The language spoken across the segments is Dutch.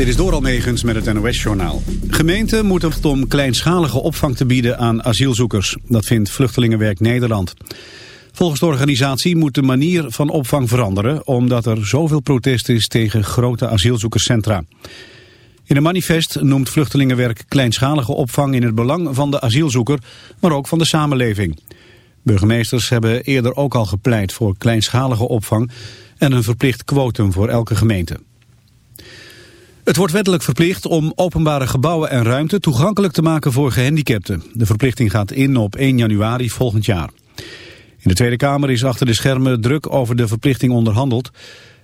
Dit is door Almegens met het NOS-journaal. Gemeenten moeten het om kleinschalige opvang te bieden aan asielzoekers. Dat vindt Vluchtelingenwerk Nederland. Volgens de organisatie moet de manier van opvang veranderen... omdat er zoveel protest is tegen grote asielzoekerscentra. In een manifest noemt Vluchtelingenwerk kleinschalige opvang... in het belang van de asielzoeker, maar ook van de samenleving. Burgemeesters hebben eerder ook al gepleit voor kleinschalige opvang... en een verplicht quotum voor elke gemeente. Het wordt wettelijk verplicht om openbare gebouwen en ruimte toegankelijk te maken voor gehandicapten. De verplichting gaat in op 1 januari volgend jaar. In de Tweede Kamer is achter de schermen druk over de verplichting onderhandeld.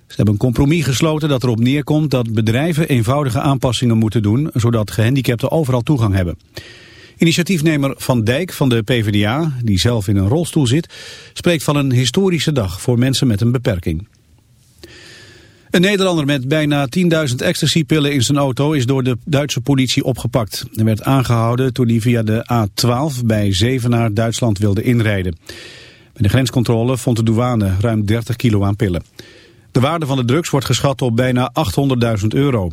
Ze hebben een compromis gesloten dat erop neerkomt dat bedrijven eenvoudige aanpassingen moeten doen, zodat gehandicapten overal toegang hebben. Initiatiefnemer Van Dijk van de PvdA, die zelf in een rolstoel zit, spreekt van een historische dag voor mensen met een beperking. Een Nederlander met bijna 10.000 ecstasypillen in zijn auto is door de Duitse politie opgepakt. Hij werd aangehouden toen hij via de A12 bij Zevenaar Duitsland wilde inrijden. Bij de grenscontrole vond de douane ruim 30 kilo aan pillen. De waarde van de drugs wordt geschat op bijna 800.000 euro.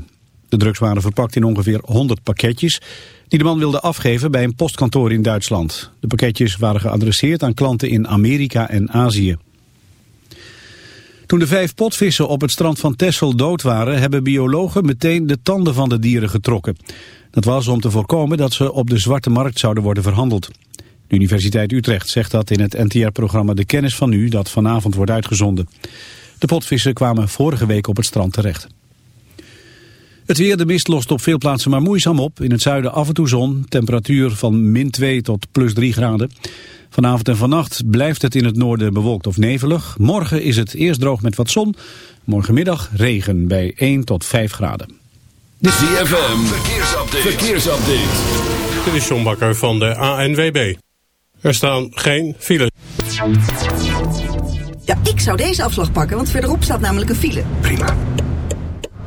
De drugs waren verpakt in ongeveer 100 pakketjes die de man wilde afgeven bij een postkantoor in Duitsland. De pakketjes waren geadresseerd aan klanten in Amerika en Azië. Toen de vijf potvissen op het strand van Texel dood waren... hebben biologen meteen de tanden van de dieren getrokken. Dat was om te voorkomen dat ze op de zwarte markt zouden worden verhandeld. De Universiteit Utrecht zegt dat in het NTR-programma De Kennis van Nu... dat vanavond wordt uitgezonden. De potvissen kwamen vorige week op het strand terecht. Het weer, de mist lost op veel plaatsen maar moeizaam op. In het zuiden af en toe zon, temperatuur van min 2 tot plus 3 graden. Vanavond en vannacht blijft het in het noorden bewolkt of nevelig. Morgen is het eerst droog met wat zon. Morgenmiddag regen bij 1 tot 5 graden. Dit ZFM, verkeersupdate. verkeersupdate. Dit is John Bakker van de ANWB. Er staan geen files. Ja, ik zou deze afslag pakken, want verderop staat namelijk een file. Prima.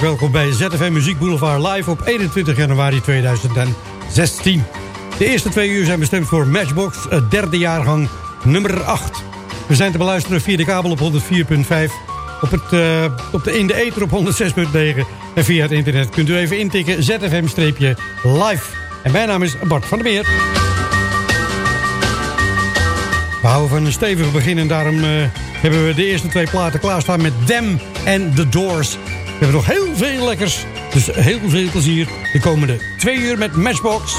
Welkom bij ZFM Muziek Boulevard live op 21 januari 2016. De eerste twee uur zijn bestemd voor Matchbox, het derde jaargang nummer 8. We zijn te beluisteren via de kabel op 104.5, op, het, eh, op de, in de ether op 106.9 en via het internet kunt u even intikken ZFM-live. En mijn naam is Bart van der Meer. We houden van een stevig begin en daarom uh, hebben we de eerste twee platen klaarstaan met Them en The Doors. We hebben nog heel veel lekkers, dus heel veel plezier de komende twee uur met Matchbox.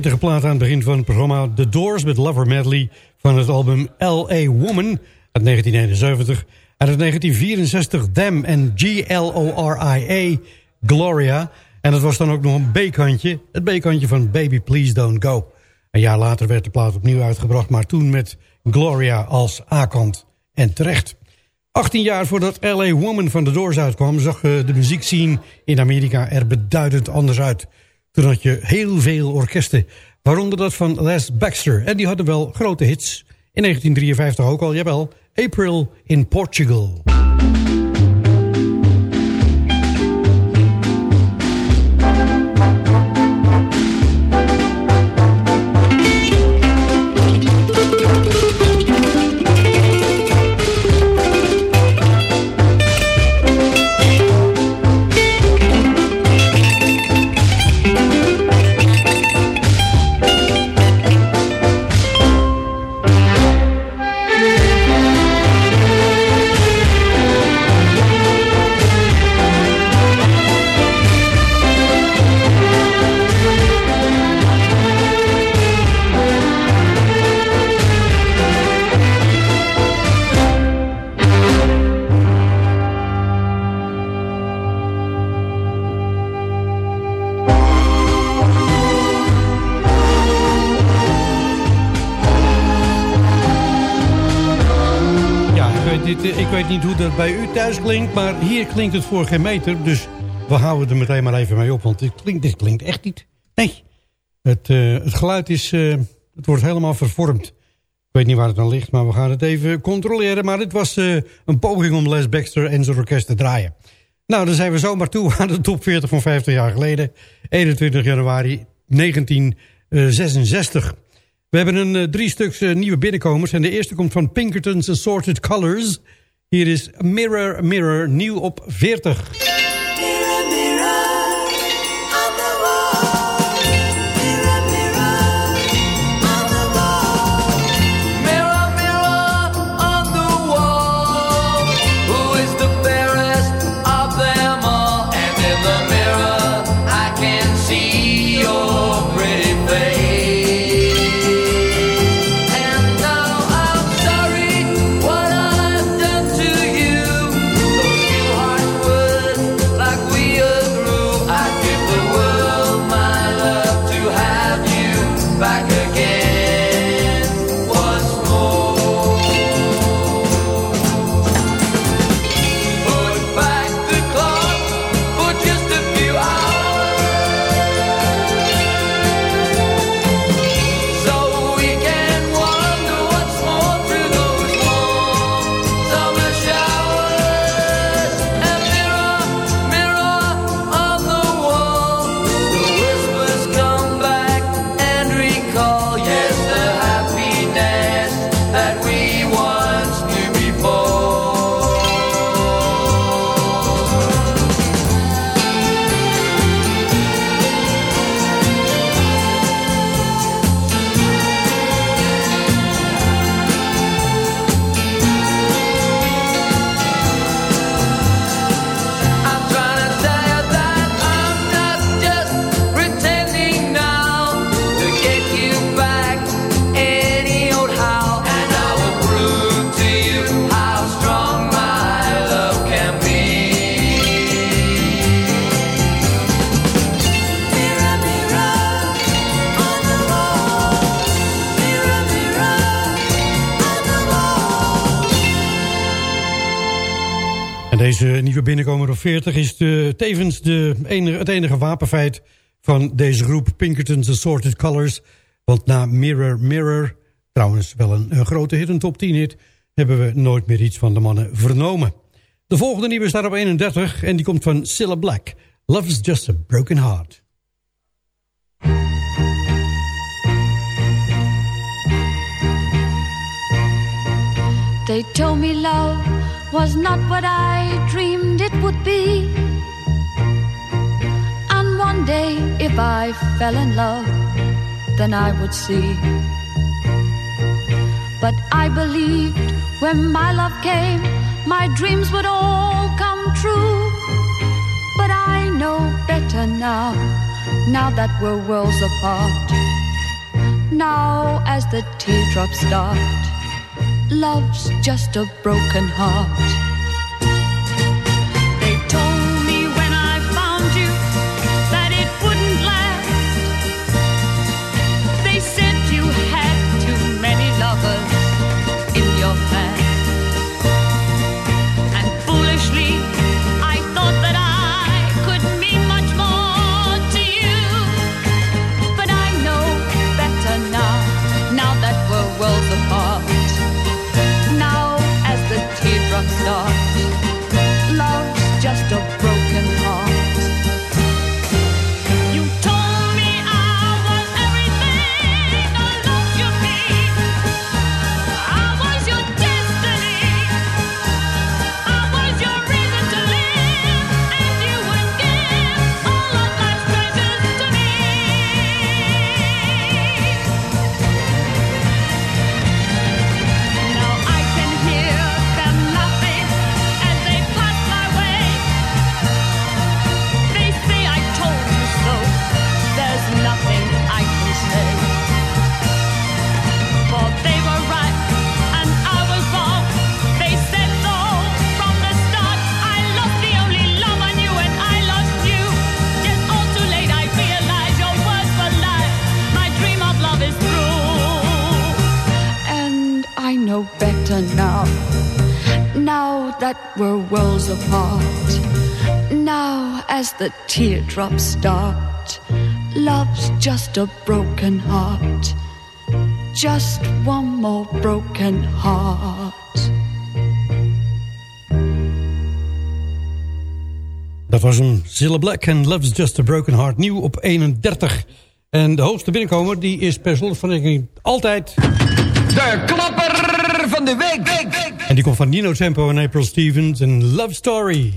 Pittige plaat aan het begin van het programma. The Doors met Lover Medley van het album L.A. Woman uit 1971. En uit 1964 Them en G-L-O-R-I-A Gloria. En dat was dan ook nog een B-kantje. Het B-kantje van Baby Please Don't Go. Een jaar later werd de plaat opnieuw uitgebracht. Maar toen met Gloria als A-kant. En terecht. 18 jaar voordat L.A. Woman van The Doors uitkwam... zag eh, de muziekscene in Amerika er beduidend anders uit... Toen had je heel veel orkesten, waaronder dat van Les Baxter. En die hadden wel grote hits. In 1953 ook al, jawel, April in Portugal. Dat bij u thuis klinkt, maar hier klinkt het voor geen meter. Dus we houden er meteen maar even mee op, want dit klinkt, dit klinkt echt niet. Nee, het, eh, het geluid is, eh, het wordt helemaal vervormd. Ik weet niet waar het aan ligt, maar we gaan het even controleren. Maar dit was eh, een poging om Les Baxter en zijn orkest te draaien. Nou, dan zijn we zomaar toe aan de top 40 van 50 jaar geleden. 21 januari 1966. We hebben een drie stuks nieuwe binnenkomers. En de eerste komt van Pinkerton's Assorted Colors. Hier is Mirror Mirror, nieuw op 40. 40 is de, tevens de enige, het enige wapenfeit van deze groep Pinkerton's Assorted Colors. Want na Mirror Mirror, trouwens wel een, grote hit, een top 10 hit... hebben we nooit meer iets van de mannen vernomen. De volgende nieuwe staat op 31 en die komt van Cilla Black. Love is just a broken heart. They told me love was not what I dreamed be. And one day, if I fell in love, then I would see. But I believed when my love came, my dreams would all come true. But I know better now, now that we're worlds apart. Now, as the teardrops start, love's just a broken heart. Were worlds apart. Now, as the teardrops start, love's just a broken heart. Just one more broken heart. Dat was een Zilla Black en Love's Just a Broken Heart. Nieuw op 31. En de hoogste binnenkomer die is per slot van rekening altijd... De klapper van de week. En die komt van Nino Tempo en April Stevens en Love Story.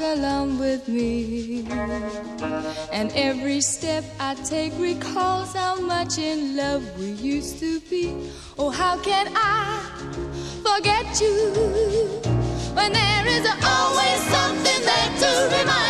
Along with me. And every step I take recalls how much in love we used to be. Oh, how can I forget you when there is always something there to remind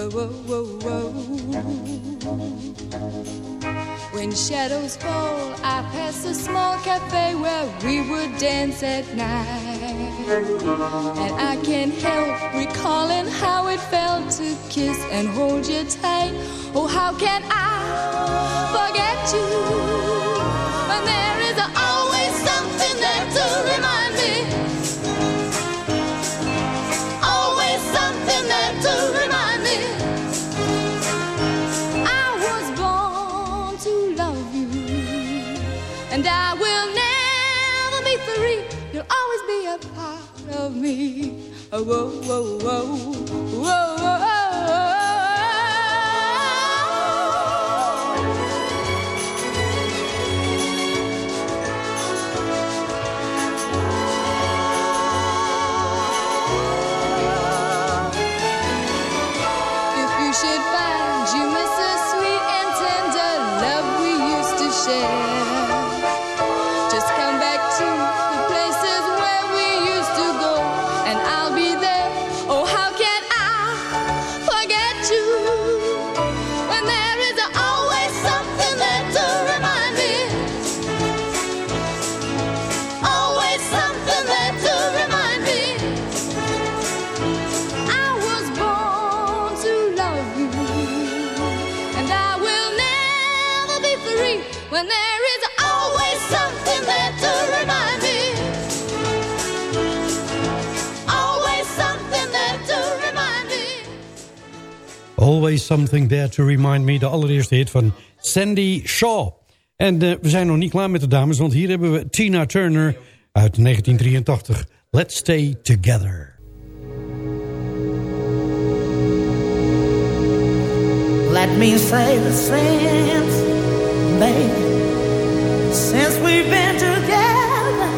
Oh, whoa, whoa. When shadows fall, I pass a small cafe where we would dance at night. And I can't help recalling how it felt to kiss and hold you tight. Oh, how can I forget you when there is always me. Oh, whoa, whoa, whoa, whoa. whoa. Something There to Remind Me. De allereerste hit van Sandy Shaw. En eh, we zijn nog niet klaar met de dames, want hier hebben we Tina Turner uit 1983. Let's Stay Together. Let me say the same, baby, since we've been together.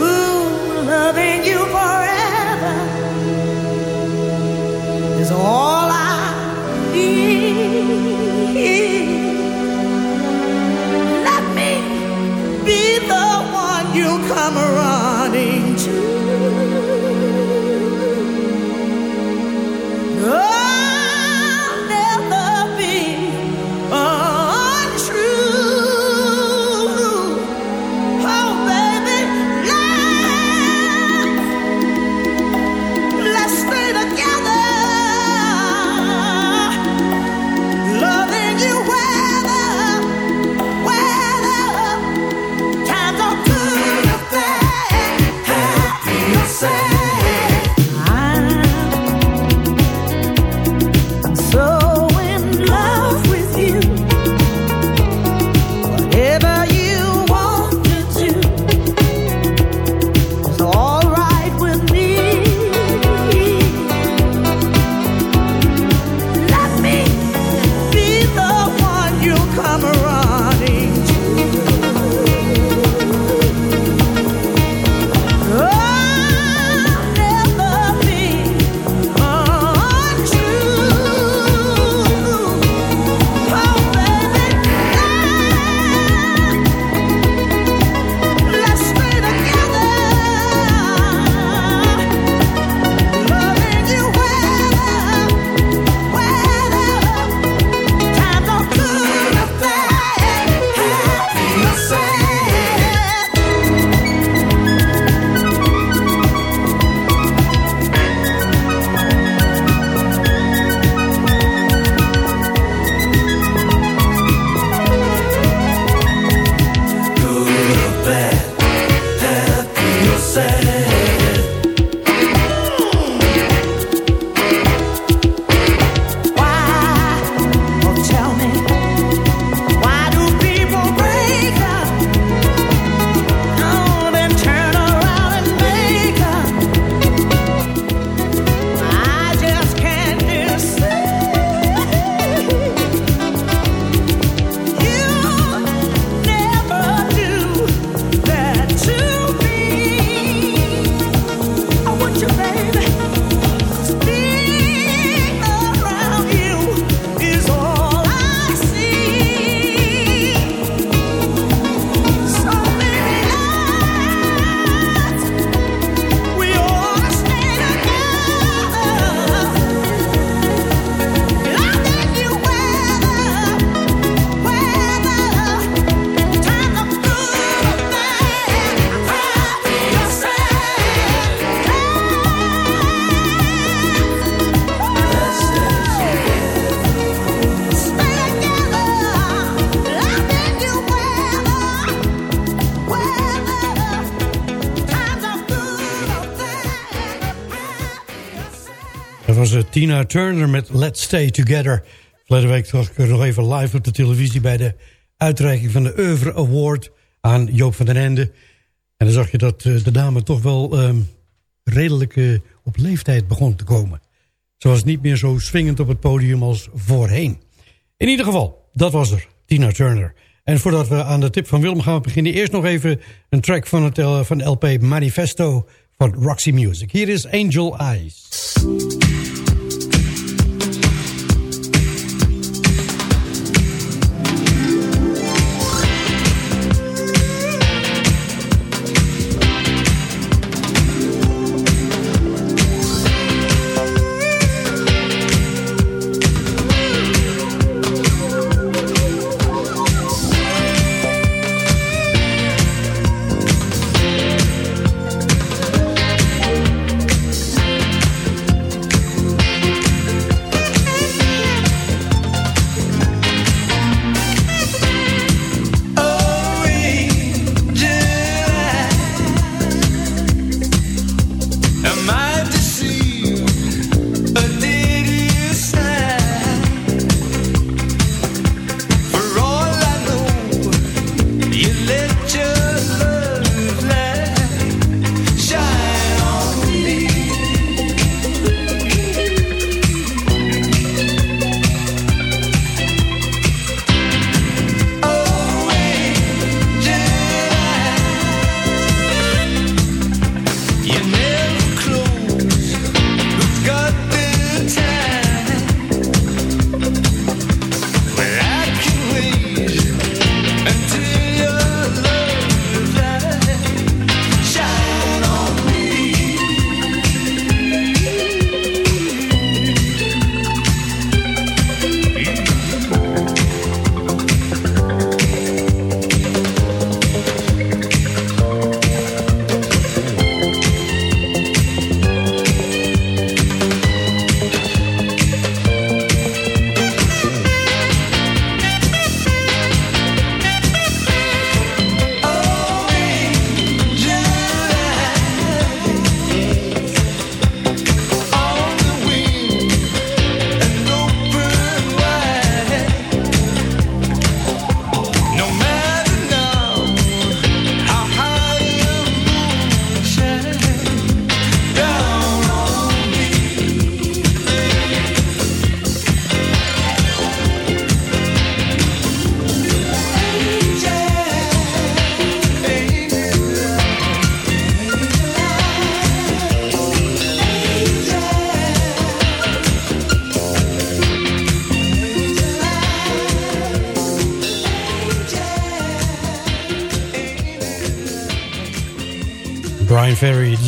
Ooh, loving you forever is all. come running to Tina Turner met Let's Stay Together. Verleden week zag ik er nog even live op de televisie... bij de uitreiking van de Oeuvre Award aan Joop van den Ende. En dan zag je dat eh, de dame toch wel um, redelijk eh, op leeftijd begon te komen. Ze was niet meer zo swingend op het podium als voorheen. In ieder geval, dat was er, Tina Turner. En voordat we aan de tip van Willem gaan beginnen... eerst nog even een track van, het, eh, van LP Manifesto van Roxy Music. Hier is Angel Eyes.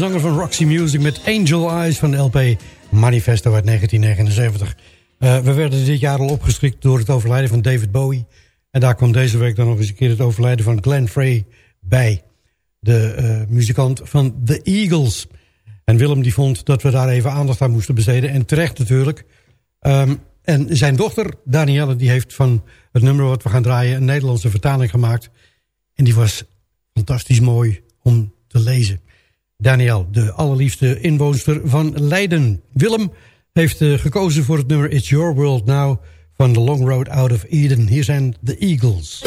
Zanger van Roxy Music met Angel Eyes van de LP Manifesto uit 1979. Eh, we werden dit jaar al opgeschrikt door het overlijden van David Bowie. En daar kwam deze week dan nog eens een keer het overlijden van Glenn Frey bij. De eh, muzikant van The Eagles. En Willem die vond dat we daar even aandacht aan moesten besteden. En terecht natuurlijk. Ehm, en zijn dochter, Danielle, die heeft van het nummer wat we gaan draaien... een Nederlandse vertaling gemaakt. En die was fantastisch mooi om te lezen. Daniel, de allerliefste inwoonster van Leiden. Willem heeft eh, gekozen voor het nummer It's Your World Now... van The Long Road Out of Eden. Hier zijn de Eagles.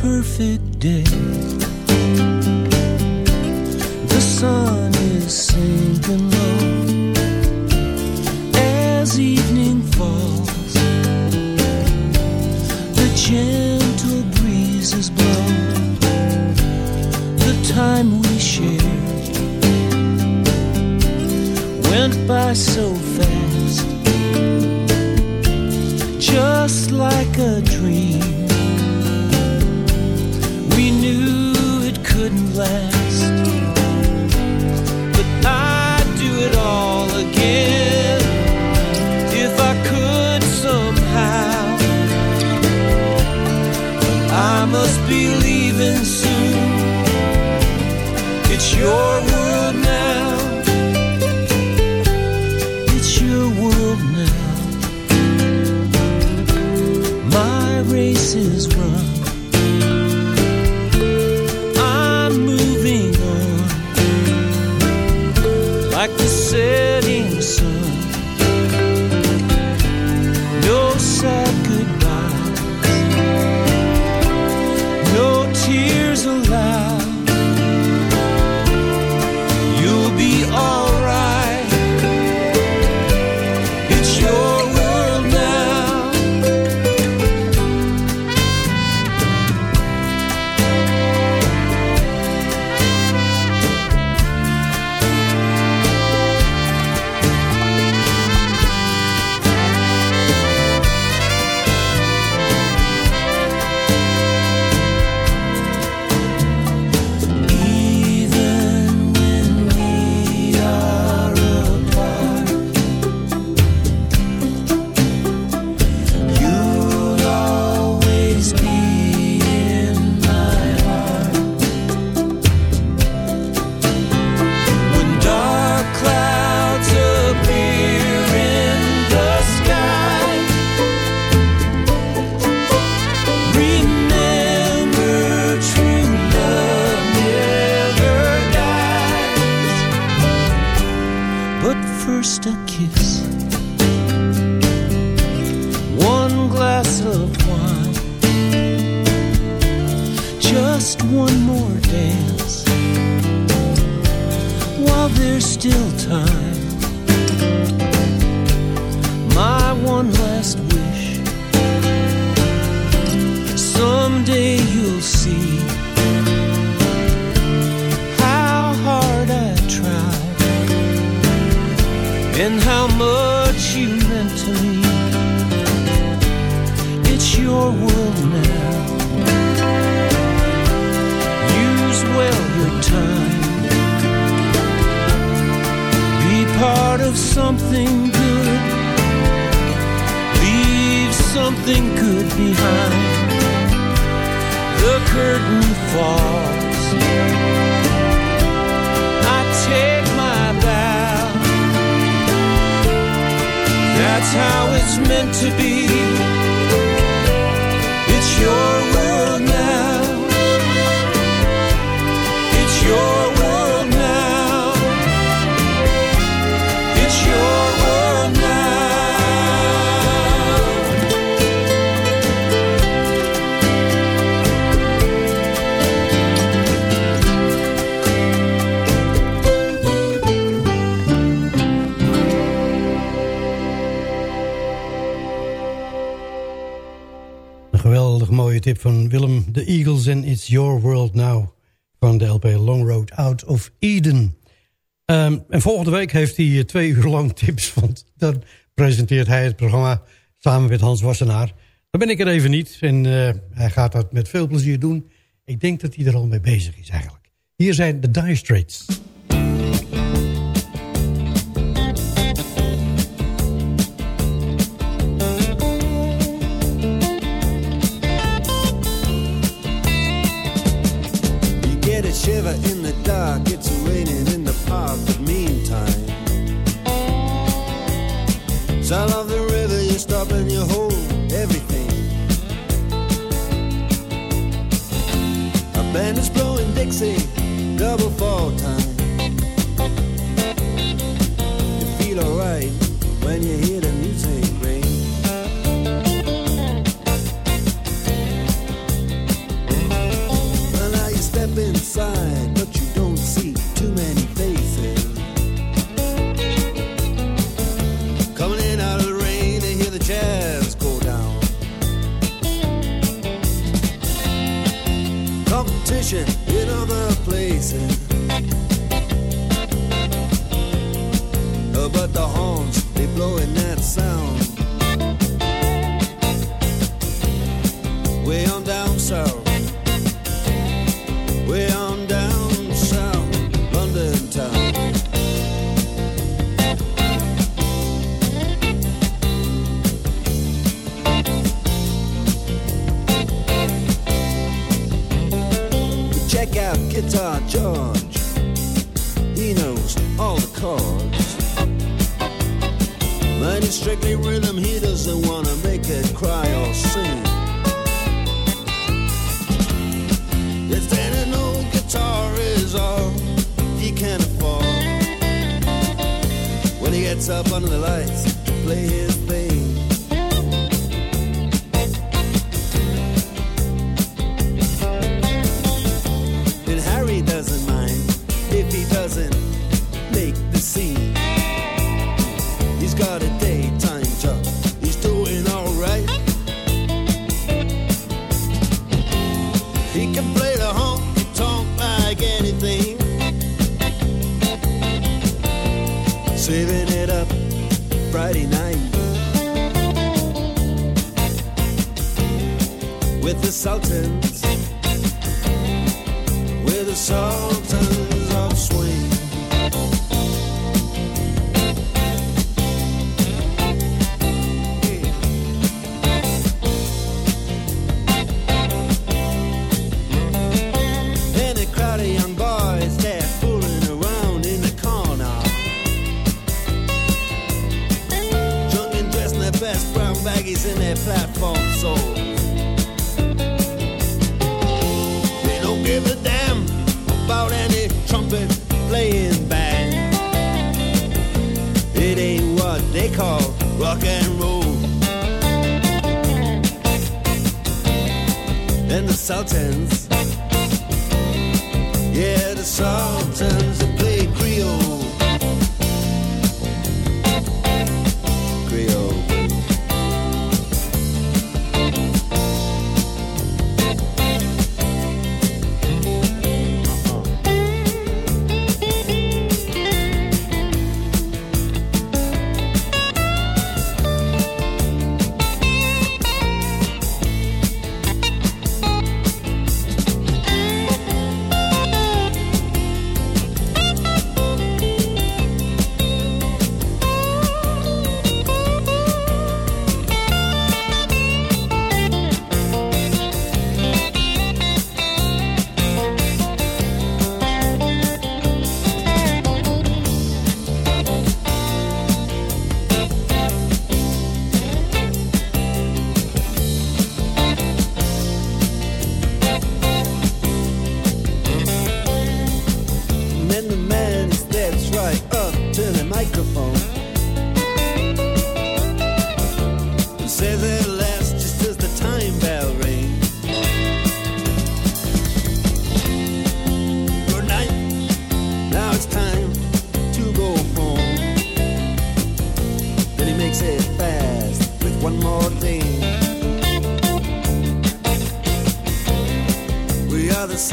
perfect day. Sun is sinking low as evening falls. The gentle breezes blow. The time we shared went by so fast, just like a dream. We knew it couldn't last, de week heeft hij eh, twee uur lang tips. Want dan presenteert hij het programma samen met Hans Wassenaar. Dan ben ik er even niet. En eh, hij gaat dat met veel plezier doen. Ik denk dat hij er al mee bezig is eigenlijk. Hier zijn de die straits.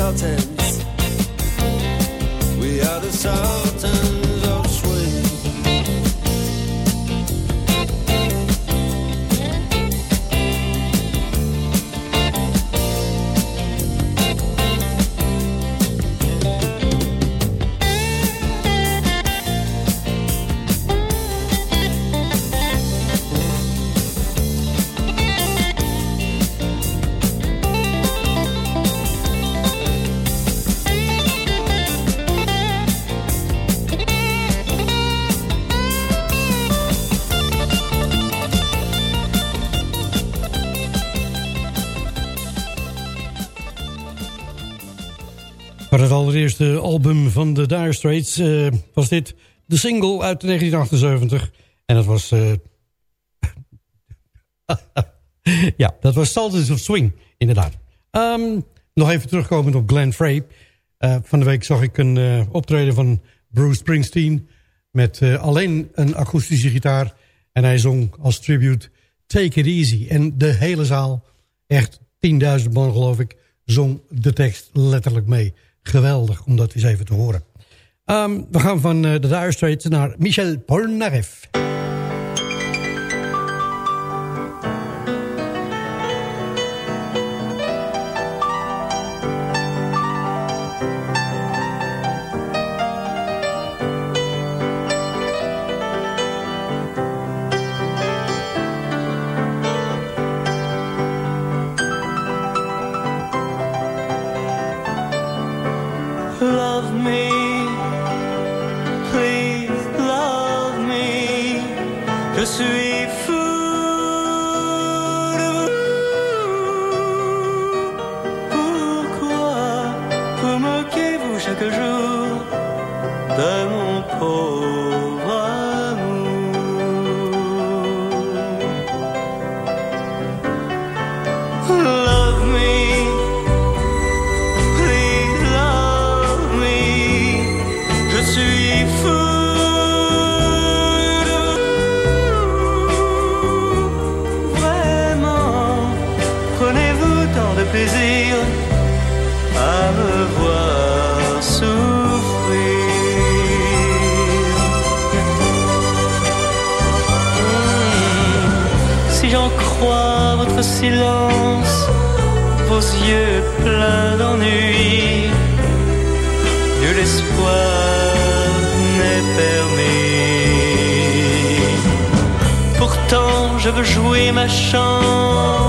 We allereerste album van de Dire Straits eh, was dit de single uit 1978. En dat was... eh, ja, dat was Sultans of Swing, inderdaad. Ehm, nog even terugkomend op Glenn Frey. Eh, van de week zag ik een optreden van Bruce Springsteen... met alleen een akoestische gitaar. En hij zong als tribute Take It Easy. En de hele zaal, echt 10.000 man geloof ik... zong de tekst letterlijk mee. Geweldig om dat eens even te horen. Ehm, we gaan van eh, de Dire naar Michel Polnareff. Je veux jouer ma chance,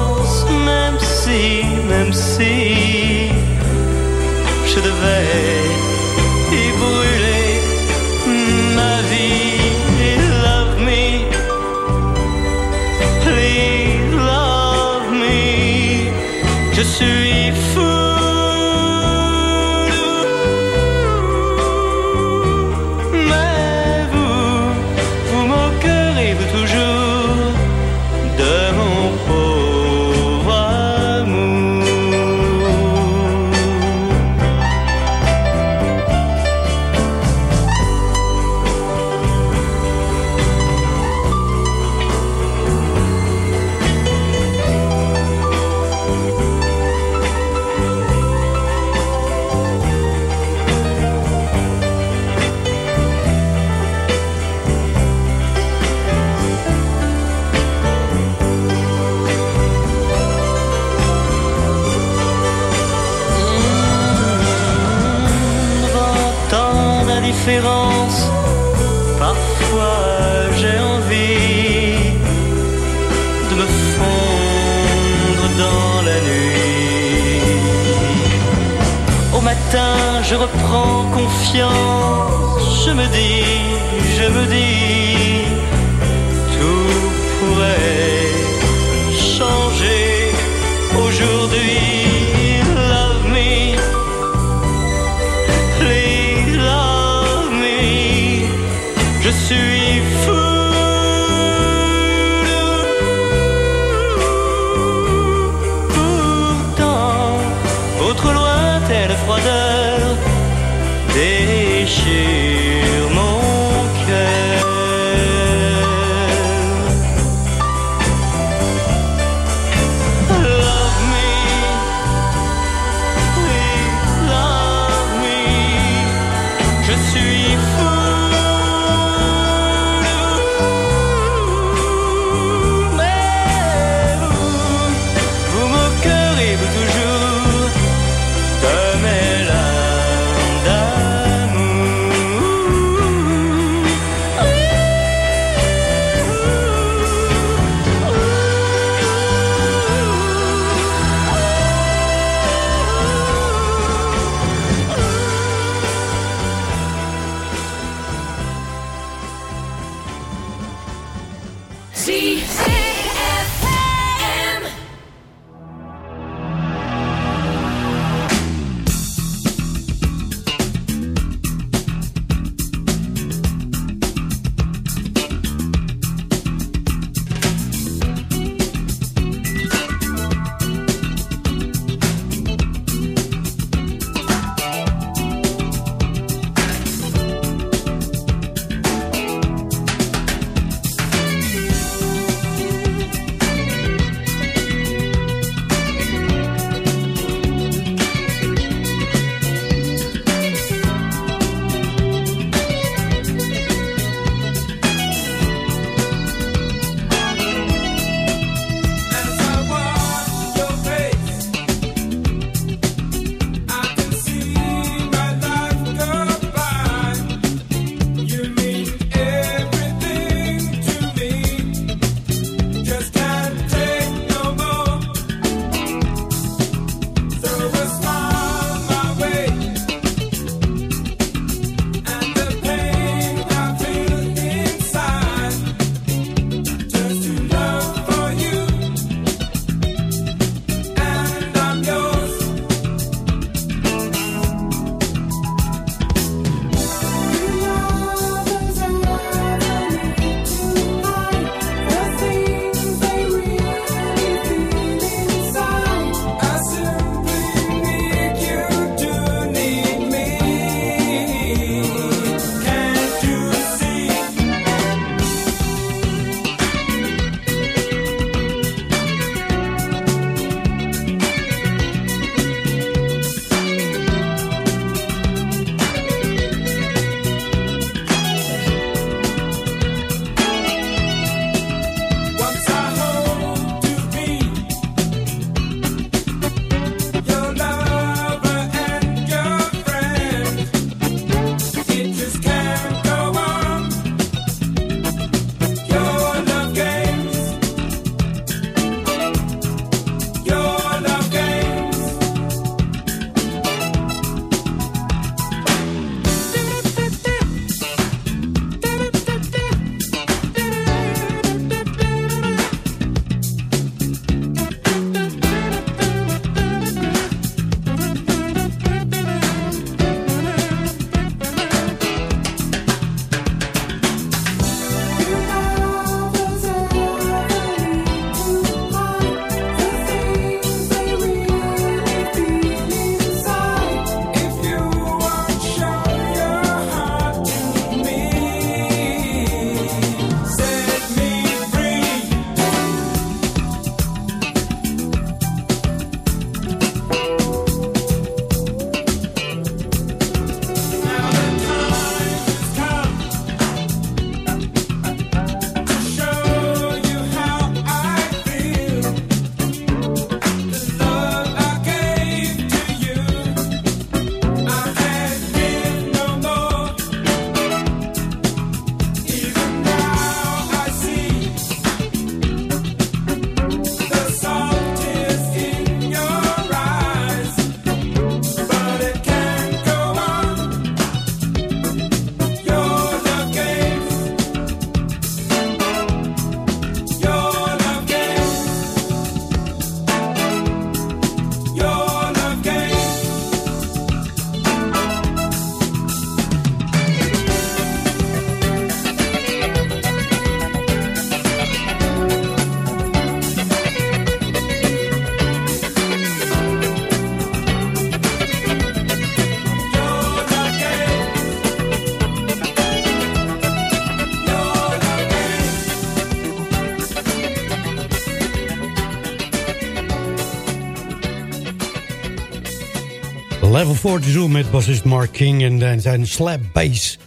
Level 42 met bassist Mark King en dan zijn slap bass.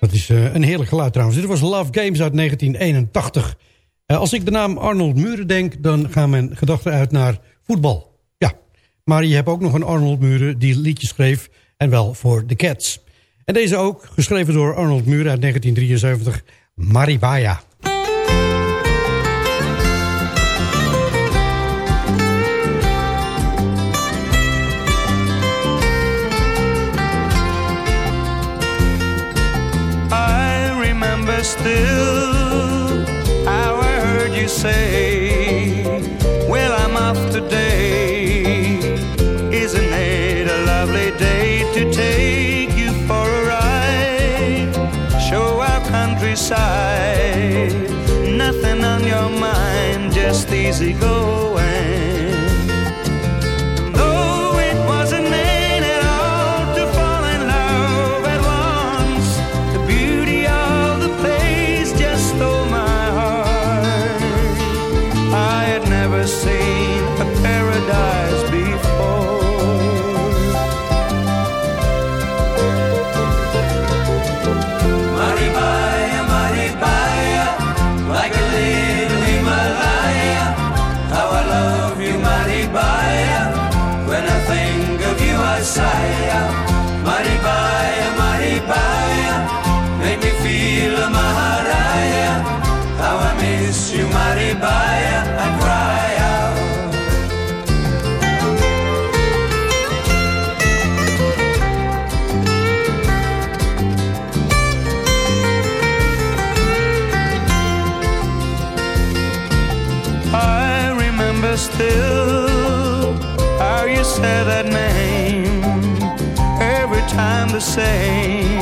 Dat is uh, een heerlijk geluid trouwens. Dit was Love Games uit 1981. Uh, als ik de naam Arnold Muren denk, dan gaan mijn gedachten uit naar voetbal. Ja, maar je hebt ook nog een Arnold Muren die liedjes schreef en wel voor The Cats. En deze ook, geschreven door Arnold Muren uit 1973, Maribaya. Still how I heard you say, Well, I'm off today. Isn't it a lovely day to take you for a ride? Show our countryside. Nothing on your mind, just easy going. Same.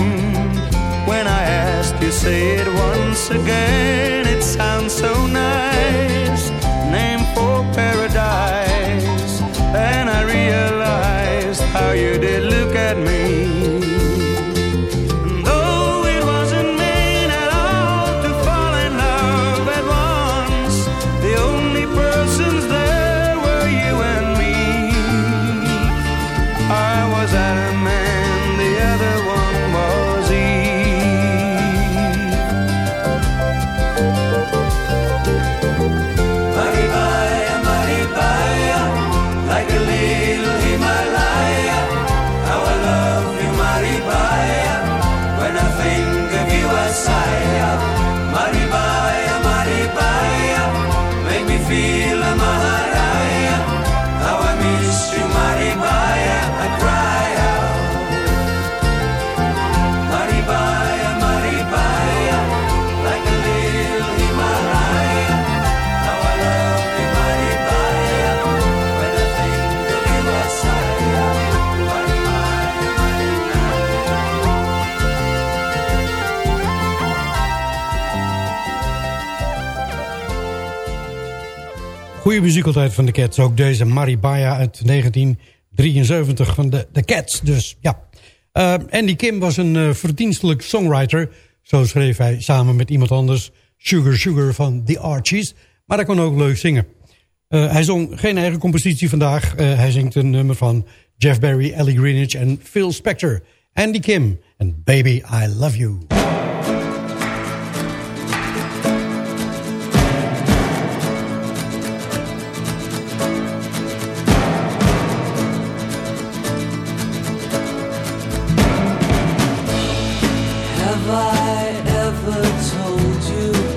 When I asked you, say it once again. Goede muziek altijd van de Cats. Ook deze Maribaya uit 1973 van de, de Cats. Dus ja. Uh, Andy Kim was een uh, verdienstelijk songwriter. Zo schreef hij samen met iemand anders Sugar Sugar van The Archies. Maar hij kon ook leuk zingen. Uh, hij zong geen eigen compositie vandaag. hij zingt een nummer van Jeff Berry, Ellie Greenwich en Phil Spector. Andy Kim en Baby I Love You. I ever told you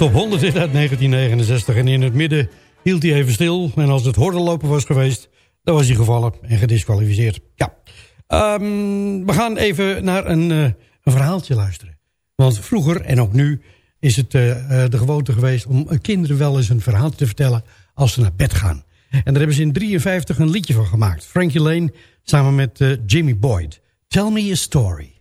top 100 is uit 1969 en in het midden hield hij even stil. En als het hordenlopen was geweest, dan was hij gevallen en gedisqualificeerd. Ja. Ehm, we gaan even naar een, eh, een verhaaltje luisteren. Want vroeger en ook nu is het eh, eh, de gewoonte geweest om kinderen wel eens een verhaal te vertellen als ze naar bed gaan. En daar hebben ze in 53 een liedje van gemaakt. Frankie Lane samen met Jimmy Boyd. Tell me a story.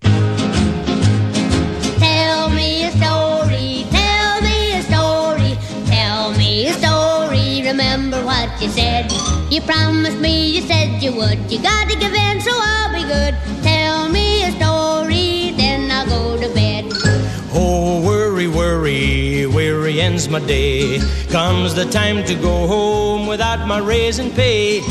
What you said. You promised me, you said you would. You gotta give in, so I'll be good. Tell me a story, then I'll go to bed. Oh, worry, worry, weary ends my day. Comes the time to go home without my raise and pay.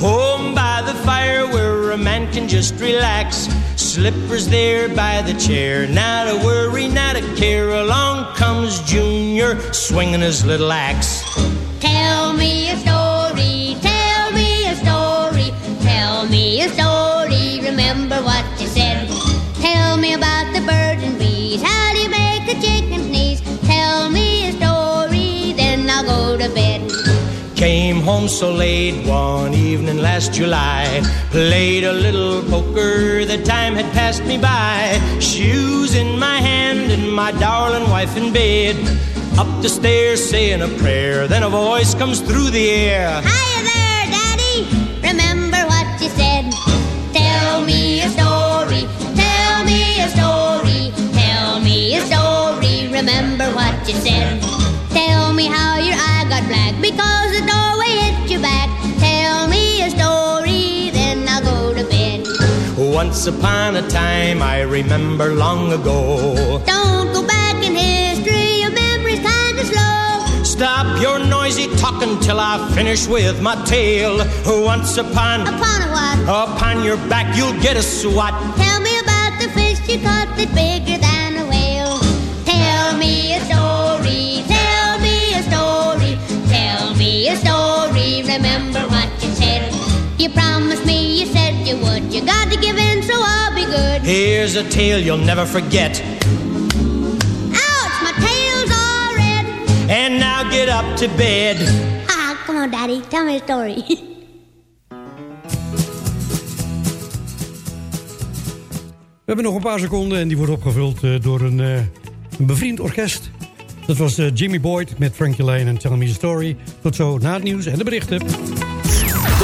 Home by the fire where a man can just relax. Slippers there by the chair. Not a worry, not a care. Along comes Junior swinging his little axe. Tell me a story, me a story. Remember what you said. Tell me about the birds and bees. How do you make a chicken sneeze? Tell me a story, then I'll go to bed. Came home so late one evening last July. Played a little poker, the time had passed me by. Shoes in my hand and my darling wife in bed. Up the stairs saying a prayer, then a voice comes through the air. Hiya said. Tell me how your eye got black because the doorway hit your back. Tell me a story, then I'll go to bed. Once upon a time, I remember long ago. Don't go back in history. Your memory's kinda slow. Stop your noisy talking till I finish with my tale. Once upon, Upon a what? upon your back, you'll get a swat. Tell me about the fish you caught that's bigger than You promised me, you said you would. You got to give in, so I'll be good. Here's a tale you'll never forget. Ouch, my tail's all red. And now get up to bed. Ah, come on, Daddy, tell me a story. We hebben nog een paar seconden en die wordt opgevuld eh, door een, eh, een bevriend orkest. Dat was eh, Jimmy Boyd met Frankie Lane en Tell Me a Story. Tot zo na het nieuws en de berichten.